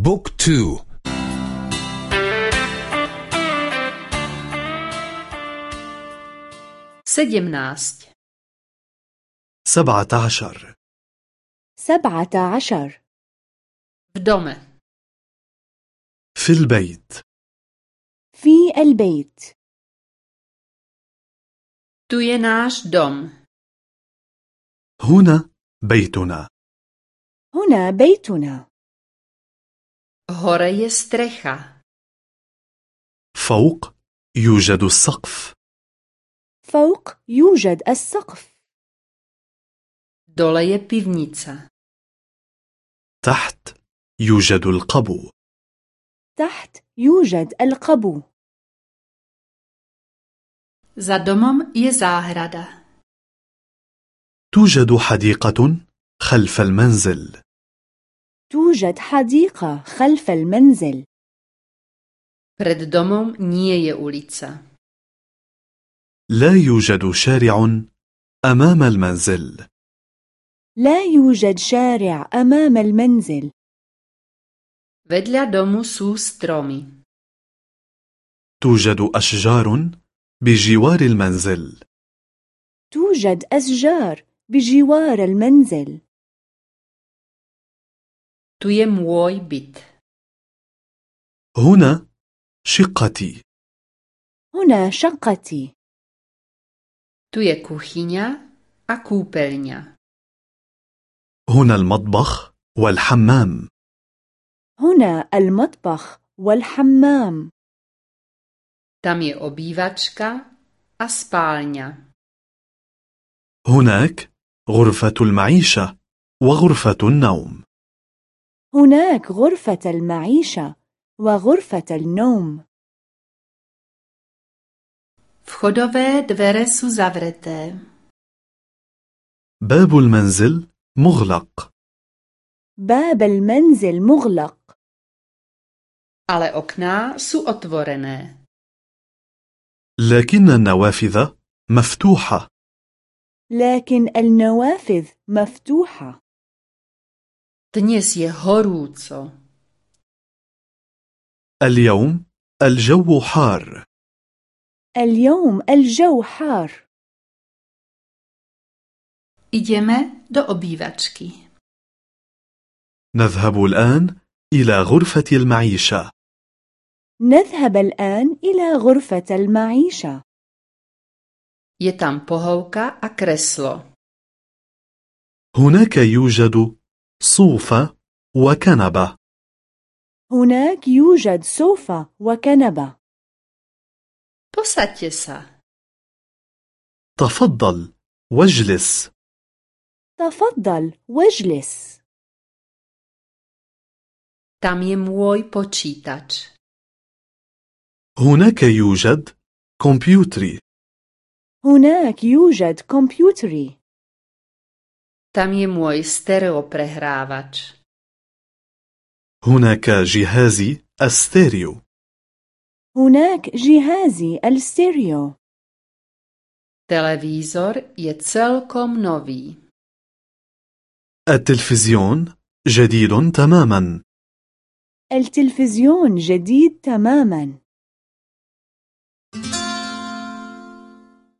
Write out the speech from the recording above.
بوك تو. sedemnáct, سبعة عشر سبعة عشر dome, في البيت. في البيت. je náš dom, هنا بيتنا. هنا بيتنا. Hore je strecha, فوق يوجد السقف. فوق يوجد السقف. Dole je pivnica, تحت يوجد القبو. تحت يوجد القبو. Za domom je توجد حديقة خلف المنزل. توجد حديقة خلف المنزل. Pred domom nie je ulica, لا يوجد شارع أمام المنزل. لا يوجد شارع أمام المنزل. Vedľa domu sú stromy, توجد أشجار بجوار المنزل. توجد أشجار بجوار المنزل. Tu je môj byt, هنا شقتي. هنا شقتي. Tu je kuchyňa a kúpeľňa, هنا المطبخ والحمام. هنا المطبخ والحمام. Tam je obývačka a spálňa, هناك غرفة المعيشة وغرفة النوم. هناك غرفة المعيشة وغرفة النوم. Vchodové dvere sú zavreté. باب المنزل مغلق. باب المنزل مغلق. Ale okná sú otvorené. لكن النوافذ مفتوحة. لكن النوافذ مفتوحة. Dnes je horúco. اليوم الجو حار اليوم الجو حار Ideme do obývačky. نذهب الآن إلى غرفة المعيشة نذهب الآن إلى غرفة المعيشة Je tam pohovka a kreslo. هناك يوجد صوفة وكنبة. هناك يوجد سوفة وكنبة. Sa. تفضل واجلس. تفضل واجلس. Tam je môj počítač. هناك يوجد كمبيوتري. هناك يوجد كمبيوتري. Tam je môj stereoprehrávač. هناك جهازي الستيريو هناك جهازي الستيريو Televízor je celkom nový. التلفزيون جديد تماما التلفزيون جديد تماما